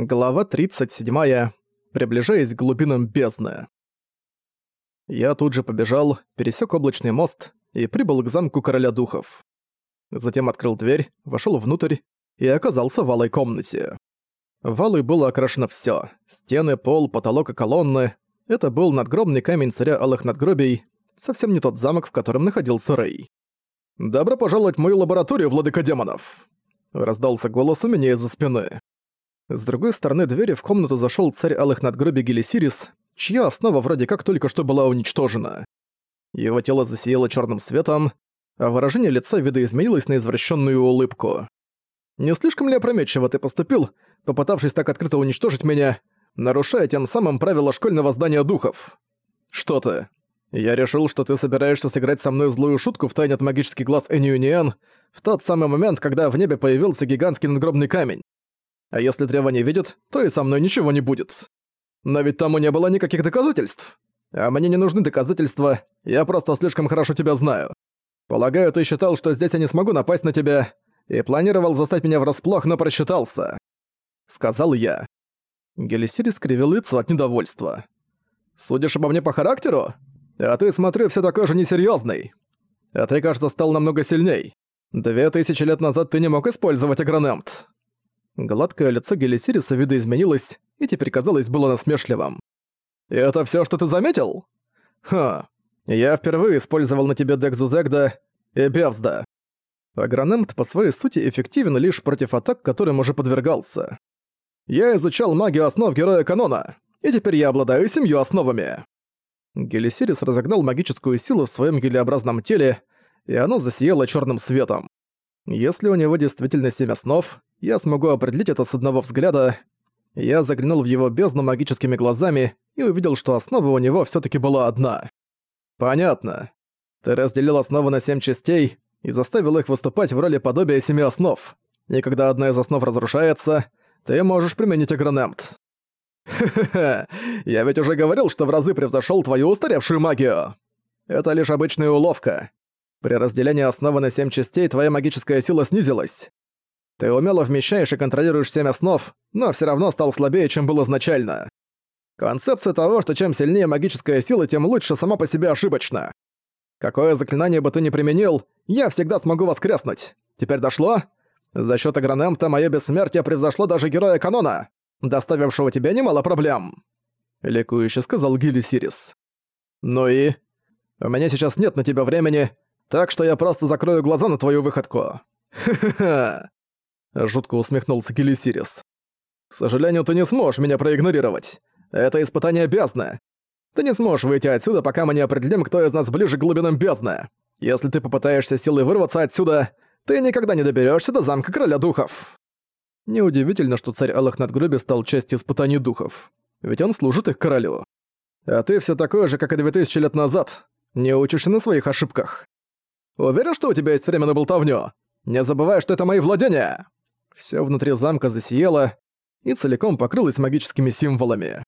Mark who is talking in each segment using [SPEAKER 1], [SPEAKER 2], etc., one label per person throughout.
[SPEAKER 1] Глава 37. Приближаясь к глубинам бездны. Я тут же побежал, пересек облачный мост и прибыл к замку короля духов. Затем открыл дверь, вошел внутрь и оказался в алой комнате. В алой было окрашено все: стены, пол, потолок и колонны. Это был надгробный камень царя алых надгробий, совсем не тот замок, в котором находился Рэй. «Добро пожаловать в мою лабораторию, владыка демонов!» Раздался голос у меня из-за спины. С другой стороны двери в комнату зашел царь Алых Надгробий Гелисирис, чья основа вроде как только что была уничтожена. Его тело засияло черным светом, а выражение лица видоизменилось на извращенную улыбку. «Не слишком ли опрометчиво ты поступил, попытавшись так открыто уничтожить меня, нарушая тем самым правила школьного здания духов? Что ты? Я решил, что ты собираешься сыграть со мной злую шутку в тайне от магический глаз Энюниен в тот самый момент, когда в небе появился гигантский надгробный камень. А если Трева не видит, то и со мной ничего не будет. Но ведь тому не было никаких доказательств. А мне не нужны доказательства, я просто слишком хорошо тебя знаю. Полагаю, ты считал, что здесь я не смогу напасть на тебя, и планировал застать меня врасплох, но просчитался. Сказал я. Гелисири скривил лицо от недовольства. «Судишь обо мне по характеру? А ты, смотрю, все такой же несерьезный. А ты, кажется, стал намного сильней. Две тысячи лет назад ты не мог использовать агронемт. Гладкое лицо Гелисириса видоизменилось и теперь казалось было насмешливым. «Это всё, что ты заметил?» «Ха, я впервые использовал на тебе Декзузегда и Бевзда. Агронемт по своей сути эффективен лишь против атак, которым уже подвергался. Я изучал магию основ Героя Канона, и теперь я обладаю семью основами». Гелисирис разогнал магическую силу в своем гелеобразном теле, и оно засияло черным светом. Если у него действительно семь основ, я смогу определить это с одного взгляда. Я заглянул в его бездну магическими глазами и увидел, что основа у него все таки была одна. Понятно. Ты разделил основы на семь частей и заставил их выступать в роли подобия семи основ. И когда одна из основ разрушается, ты можешь применить агронемт. Ха-ха-ха, я ведь уже говорил, что в разы превзошел твою устаревшую магию. Это лишь обычная уловка. При разделении основы на семь частей твоя магическая сила снизилась. Ты умело вмещаешь и контролируешь семь основ, но все равно стал слабее, чем был изначально. Концепция того, что чем сильнее магическая сила, тем лучше сама по себе ошибочна. Какое заклинание бы ты ни применил, я всегда смогу воскреснуть. Теперь дошло? За счет Агронемта мое бессмертие превзошло даже героя канона, доставившего тебе немало проблем. Ликующе сказал Гилли Сирис. Ну и? У меня сейчас нет на тебя времени, так что я просто закрою глаза на твою выходку. Ха-ха-ха. Жутко усмехнулся Гелисирис. «К сожалению, ты не сможешь меня проигнорировать. Это испытание бездны. Ты не сможешь выйти отсюда, пока мы не определим, кто из нас ближе к глубинам бездны. Если ты попытаешься силой вырваться отсюда, ты никогда не доберешься до замка короля духов». Неудивительно, что царь Алых Надгроби стал частью испытаний духов. Ведь он служит их королю. А ты все такой же, как и 2000 лет назад. Не учишься на своих ошибках. Уверен, что у тебя есть время на болтовню? Не забывай, что это мои владения!» Всё внутри замка засияло и целиком покрылось магическими символами.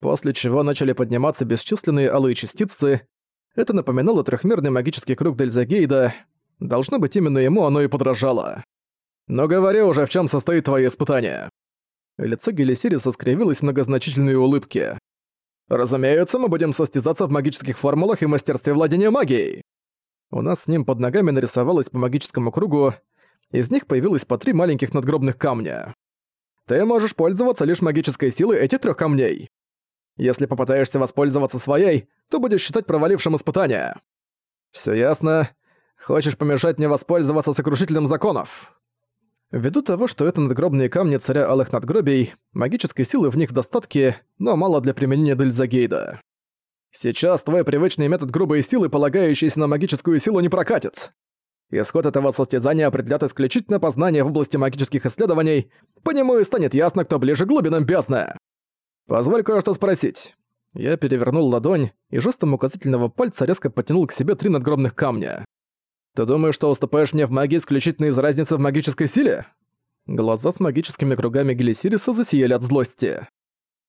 [SPEAKER 1] После чего начали подниматься бесчисленные алые частицы. Это напоминало трехмерный магический круг Дельзагейда. Должно быть, именно ему оно и подражало. Но говори уже, в чем состоит твое испытание. Лицо Гелисириса скривилось многозначительной улыбке. «Разумеется, мы будем состязаться в магических формулах и мастерстве владения магией!» У нас с ним под ногами нарисовалось по магическому кругу из них появилось по три маленьких надгробных камня. Ты можешь пользоваться лишь магической силой этих трех камней. Если попытаешься воспользоваться своей, то будешь считать провалившим испытание. Все ясно. Хочешь помешать мне воспользоваться сокрушителем законов? Ввиду того, что это надгробные камни царя Алых Надгробий, магической силы в них в достатке, но мало для применения Дельзагейда. Сейчас твой привычный метод грубой силы, полагающийся на магическую силу, не прокатит. Исход этого состязания определят исключительно познание в области магических исследований, по нему и станет ясно, кто ближе к глубинам бездны. Позволь кое-что спросить. Я перевернул ладонь и жестом указательного пальца резко потянул к себе три надгробных камня. Ты думаешь, что уступаешь мне в магии исключительно из разницы в магической силе? Глаза с магическими кругами Гелисириса засияли от злости.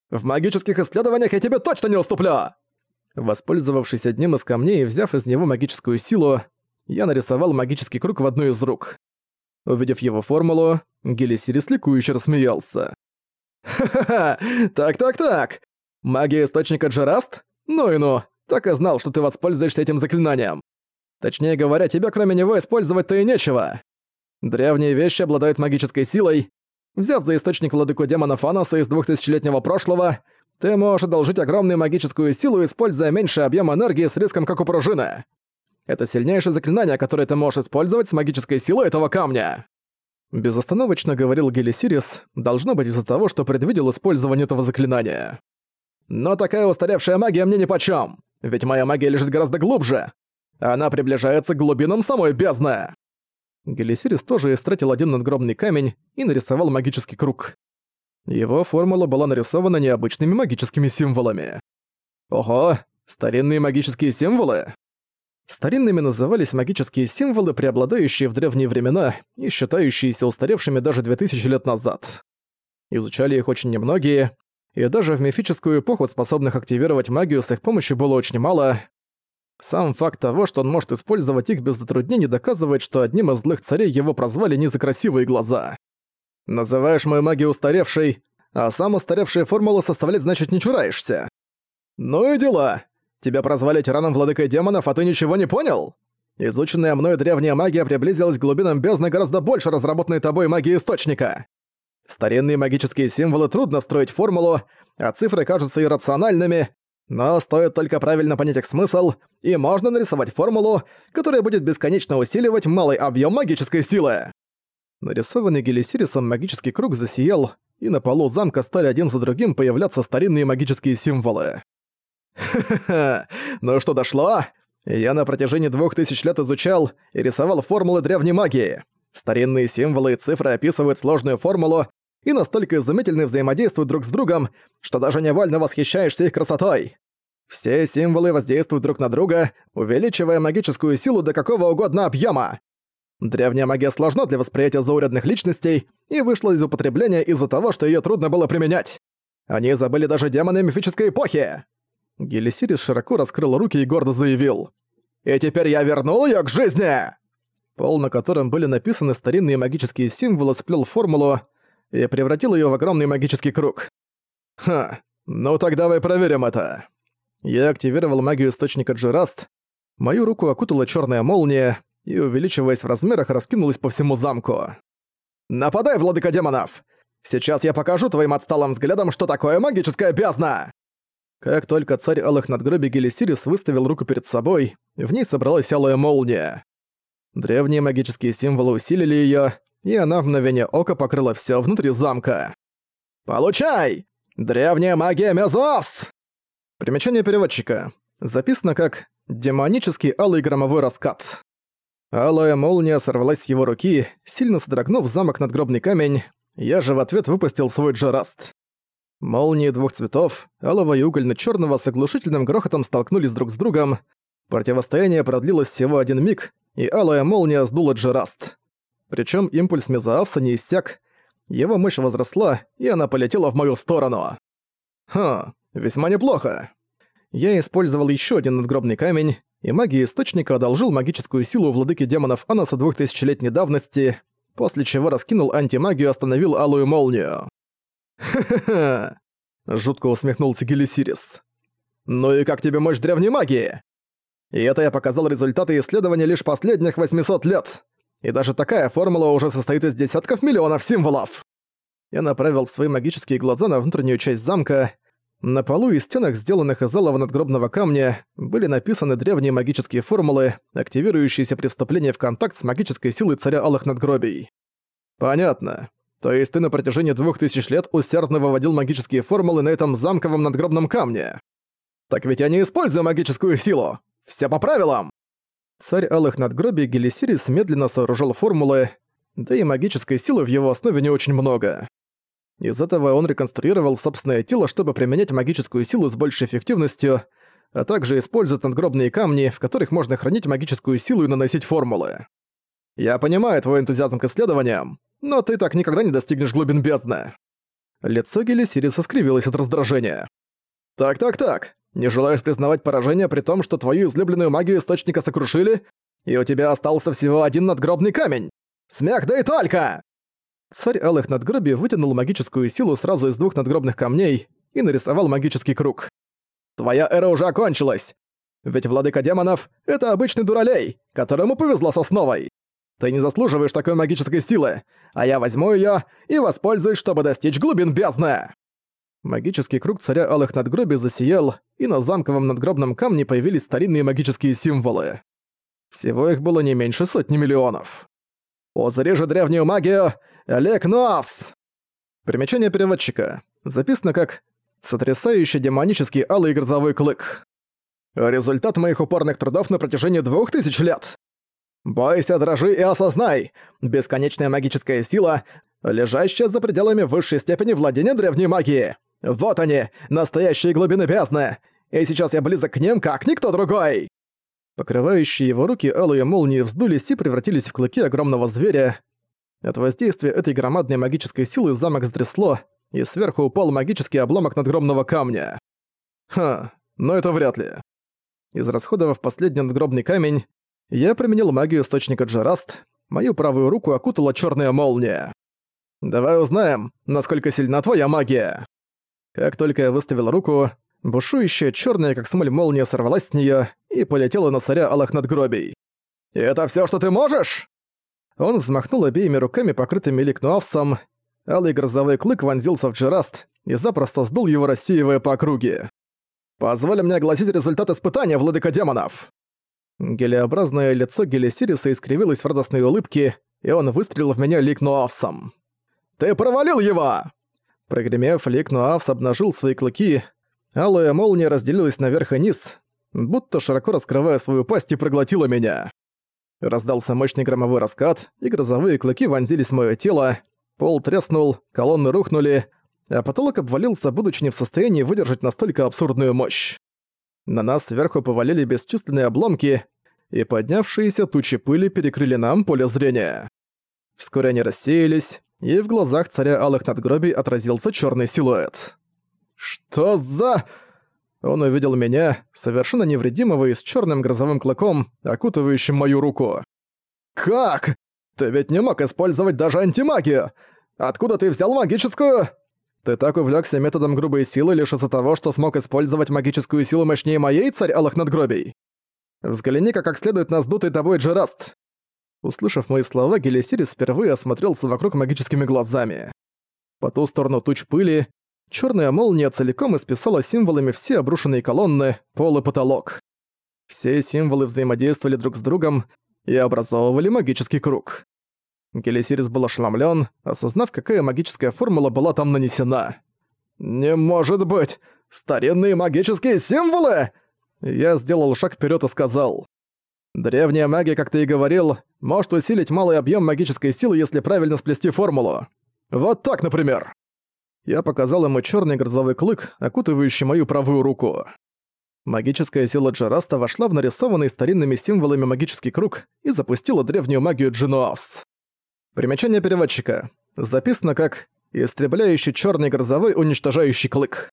[SPEAKER 1] «В магических исследованиях я тебе точно не уступлю!» Воспользовавшись одним из камней и взяв из него магическую силу, я нарисовал магический круг в одну из рук. Увидев его формулу, Гелисирис ликующе рассмеялся. Ха-ха-ха! Так-так-так! Магия источника Джераст? Ну и ну, так и знал, что ты воспользуешься этим заклинанием. Точнее говоря, тебе кроме него использовать-то и нечего. Древние вещи обладают магической силой. Взяв за источник владыку демона Фаноса из двухтысячелетнего прошлого, ты можешь одолжить огромную магическую силу, используя меньший объем энергии с риском, как у пружины. Это сильнейшее заклинание, которое ты можешь использовать с магической силой этого камня. Безостановочно говорил Гелисирис, должно быть из-за того, что предвидел использование этого заклинания. Но такая устаревшая магия мне нипочём, ведь моя магия лежит гораздо глубже. Она приближается к глубинам самой бездны. Гелисирис тоже истратил один надгробный камень и нарисовал магический круг. Его формула была нарисована необычными магическими символами. Ого, старинные магические символы? Старинными назывались магические символы, преобладающие в древние времена и считающиеся устаревшими даже 2000 лет назад. Изучали их очень немногие, и даже в мифическую эпоху способных активировать магию с их помощью было очень мало. Сам факт того, что он может использовать их без затруднений, доказывает, что одним из злых царей его прозвали не за красивые глаза. Называешь мою магию устаревшей, а сам устаревшие формулы составлять значит не чураешься. Ну и дела. Тебя прозвали тираном владыкой демонов, а ты ничего не понял? Изученная мной древняя магия приблизилась к глубинам бездны гораздо больше разработанной тобой магии Источника. Старинные магические символы трудно встроить в формулу, а цифры кажутся иррациональными, но стоит только правильно понять их смысл, и можно нарисовать формулу, которая будет бесконечно усиливать малый объем магической силы. Нарисованный Гелисирисом магический круг засиял, и на полу замка стали один за другим появляться старинные магические символы. «Ха-ха-ха! Ну что, дошло? Я на протяжении двух тысяч лет изучал и рисовал формулы древней магии. Старинные символы и цифры описывают сложную формулу и настолько изумительно взаимодействуют друг с другом, что даже невольно восхищаешься их красотой. Все символы воздействуют друг на друга, увеличивая магическую силу до какого угодно объема. Древняя магия сложна для восприятия заурядных личностей и вышла из употребления из-за того, что её трудно было применять. Они забыли даже демоны мифической эпохи. Гелисирис широко раскрыл руки и гордо заявил. «И теперь я вернул её к жизни!» Пол, на котором были написаны старинные магические символы, сплел формулу и превратил её в огромный магический круг. «Ха, ну так давай проверим это». Я активировал магию источника Джераст. Мою руку окутала чёрная молния, и, увеличиваясь в размерах, раскинулась по всему замку. «Нападай, владыка демонов! Сейчас я покажу твоим отсталым взглядом, что такое магическая бездна!» Как только царь Алых надгробий Гелисирис выставил руку перед собой, в ней собралась алая молния. Древние магические символы усилили её, и она в мгновение ока покрыла всё внутри замка. «Получай! Древняя магия Мезос!» Примечание переводчика. Записано как «демонический алый громовой раскат». Алая молния сорвалась с его руки, сильно содрогнув замок надгробный камень, я же в ответ выпустил свой джараст. Молнии двух цветов, алого и угольно-чёрного с оглушительным грохотом столкнулись друг с другом. Противостояние продлилось всего один миг, и алая молния сдула джараст. Причём импульс Мезаавса не иссяк, его мощь возросла, и она полетела в мою сторону. Ха, весьма неплохо. Я использовал ещё один надгробный камень, и магия Источника одолжил магическую силу владыки демонов Анаса двухтысячелетней давности, после чего раскинул антимагию и остановил алую молнию. «Ха-ха-ха!» — жутко усмехнулся Гелисирис. «Ну и как тебе мощь древней магии?» И это я показал результаты исследования лишь последних 800 лет. И даже такая формула уже состоит из десятков миллионов символов. Я направил свои магические глаза на внутреннюю часть замка, на полу и стенах, сделанных из алого надгробного камня, были написаны древние магические формулы, активирующиеся при вступлении в контакт с магической силой царя алых надгробий. Понятно. То есть ты на протяжении двух тысяч лет усердно выводил магические формулы на этом замковом надгробном камне. Так ведь я не использую магическую силу. Все по правилам. Царь алых надгробий Гелисирис медленно сооружал формулы, да и магической силы в его основе не очень много. Из этого он реконструировал собственное тело, чтобы применять магическую силу с большей эффективностью, а также использует надгробные камни, в которых можно хранить магическую силу и наносить формулы. Я понимаю твой энтузиазм к исследованиям, но ты так никогда не достигнешь глубин бездны. Лицо Гелисириса скривилось от раздражения. Так-так-так, не желаешь признавать поражение при том, что твою излюбленную магию Источника сокрушили, и у тебя остался всего один надгробный камень? Смех да и только! Царь Алых Надгробий вытянул магическую силу сразу из двух надгробных камней и нарисовал магический круг. «Твоя эра уже окончилась! Ведь владыка демонов — это обычный дуралей, которому повезло с основой. Ты не заслуживаешь такой магической силы, а я возьму её и воспользуюсь, чтобы достичь глубин бездны!» Магический круг царя Алых Надгробий засиял, и на замковом надгробном камне появились старинные магические символы. Всего их было не меньше сотни миллионов. «Узри же древнюю магию! Олег Новс!» Примечание переводчика. Записано как «Сотрясающий демонический алый грозовой клык». Результат моих упорных трудов на протяжении двух тысяч лет. Бойся, дрожи и осознай. Бесконечная магическая сила, лежащая за пределами высшей степени владения древней магии. Вот они, настоящие глубины бездны. И сейчас я близок к ним, как никто другой. Покрывающие его руки алые молнии вздулись и превратились в клыки огромного зверя. От воздействия этой громадной магической силы замок стрясло, и сверху упал магический обломок надгробного камня. Ха, но это вряд ли. Израсходовав последний надгробный камень, я применил магию источника Джараст, мою правую руку окутала черная молния. «Давай узнаем, насколько сильна твоя магия!» Как только я выставил руку, бушующая черная, как смоль молния, сорвалась с нее и полетела на царя Аллах надгробий. «Это все, что ты можешь?» Он взмахнул обеими руками, покрытыми ликнуавсом. Алый грозовой клык вонзился в Джераст и запросто сдул его, рассеивая по округе. «Позволь мне огласить результат испытания, владыка демонов!» Гелеобразное лицо Гелесириса искривилось в радостной улыбке, и он выстрелил в меня ликнуавсом. «Ты провалил его!» Прогремев, ликнуавс обнажил свои клыки, алая молния разделилась наверх и низ, будто широко раскрывая свою пасть и проглотила меня. Раздался мощный громовой раскат, и грозовые клыки вонзились в моё тело, пол треснул, колонны рухнули, а потолок обвалился, будучи не в состоянии выдержать настолько абсурдную мощь. На нас сверху повалили бесчисленные обломки, и поднявшиеся тучи пыли перекрыли нам поле зрения. Вскоре они рассеялись, и в глазах царя Алых Надгробий отразился черный силуэт. «Что за...» Он увидел меня, совершенно невредимого и с черным грозовым клыком, окутывающим мою руку. «Как? Ты ведь не мог использовать даже антимагию! Откуда ты взял магическую?» Ты так увлекся методом грубой силы лишь из-за того, что смог использовать магическую силу мощнее моей, царь Алых Надгробий? Взгляни-ка как следует на сдутый тобой Джераст. Услышав мои слова, Гелисирис впервые осмотрелся вокруг магическими глазами. По ту сторону туч пыли, черная молния целиком исписала символами все обрушенные колонны, пол и потолок. Все символы взаимодействовали друг с другом и образовывали магический круг. Гелисирис был ошеломлен, осознав, какая магическая формула была там нанесена. «Не может быть! Старинные магические символы!» Я сделал шаг вперед и сказал. «Древняя магия, как ты и говорил, может усилить малый объем магической силы, если правильно сплести формулу. Вот так, например!» Я показал ему черный грозовой клык, окутывающий мою правую руку. Магическая сила Джараста вошла в нарисованный старинными символами магический круг и запустила древнюю магию Джинуавс. Примечание переводчика. Записано как «истребляющий черный грозовой уничтожающий клык».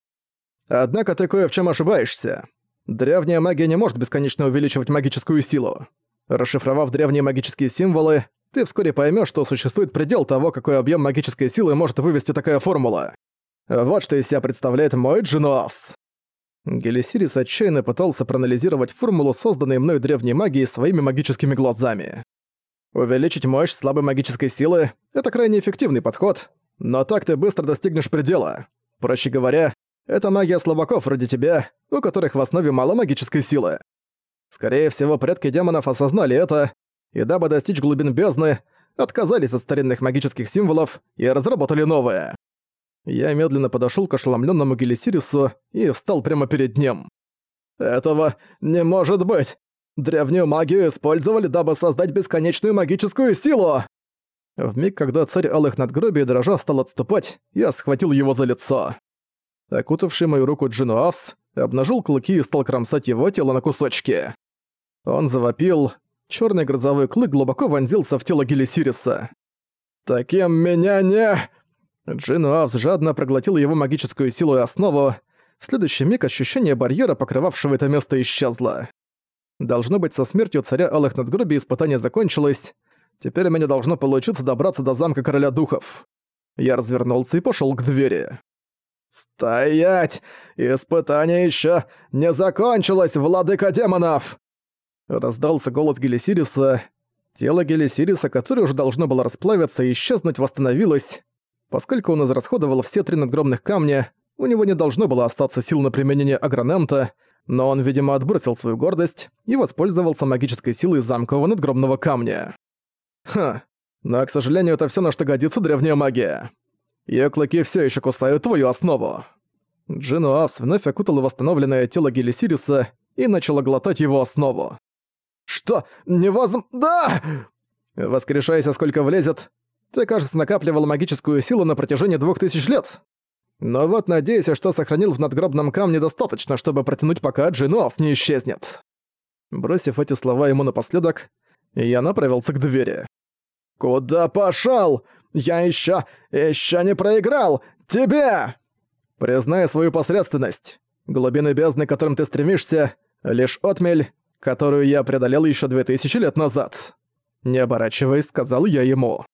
[SPEAKER 1] Однако ты кое в чем ошибаешься. Древняя магия не может бесконечно увеличивать магическую силу. Расшифровав древние магические символы, ты вскоре поймешь, что существует предел того, какой объем магической силы может вывести такая формула. Вот что из себя представляет мой Джинуавс. Гелисирис отчаянно пытался проанализировать формулу, созданной мной древней магией своими магическими глазами. Увеличить мощь слабой магической силы — это крайне эффективный подход, но так ты быстро достигнешь предела. Проще говоря, это магия слабаков вроде тебя, у которых в основе мало магической силы. Скорее всего, предки демонов осознали это, и дабы достичь глубин бездны, отказались от старинных магических символов и разработали новые. Я медленно подошёл к ошеломлённому Гелисирису и встал прямо перед ним. «Этого не может быть! Древнюю магию использовали, дабы создать бесконечную магическую силу!» В миг, когда царь Алых Надгробий дрожа стал отступать, я схватил его за лицо. Окутавший мою руку Джинуавс обнажил клыки и стал кромсать его тело на кусочки. Он завопил, черный грозовой клык глубоко вонзился в тело Гелисириса. «Таким меня не...» Джинуавс жадно проглотил его магическую силу и основу. В следующий миг ощущение барьера, покрывавшего это место, исчезло. Должно быть, со смертью царя Алых Надгробий испытание закончилось. Теперь у меня должно получиться добраться до замка Короля Духов. Я развернулся и пошёл к двери. «Стоять! Испытание ещё не закончилось, владыка демонов!» Раздался голос Гелисириса. Тело Гелисириса, которое уже должно было расплавиться и исчезнуть, восстановилось. Поскольку он израсходовал все три надгробных камня, у него не должно было остаться сил на применение агронемта, но он, видимо, отбросил свою гордость и воспользовался магической силой замкового надгробного камня. Ха, но, к сожалению, это все, на что годится древняя магия. Её клыки все еще кусают твою основу. Джину Авс вновь окутала восстановленное тело Гелисириса и начала глотать его основу. «Что? Невозм... Да!» «Воскрешайся, сколько влезет. Ты, кажется, накапливал магическую силу на протяжении двух тысяч лет. Но вот надеюсь, что сохранил в надгробном камне достаточно, чтобы протянуть, пока Джину Авс не исчезнет». Бросив эти слова ему напоследок, я направился к двери. «Куда пошёл? Я ещё, ещё не проиграл! Тебе!» «Признай свою посредственность. Глубины бездны, к которым ты стремишься, лишь отмель, которую я преодолел ещё две тысячи лет назад». Не оборачиваясь, сказал я ему.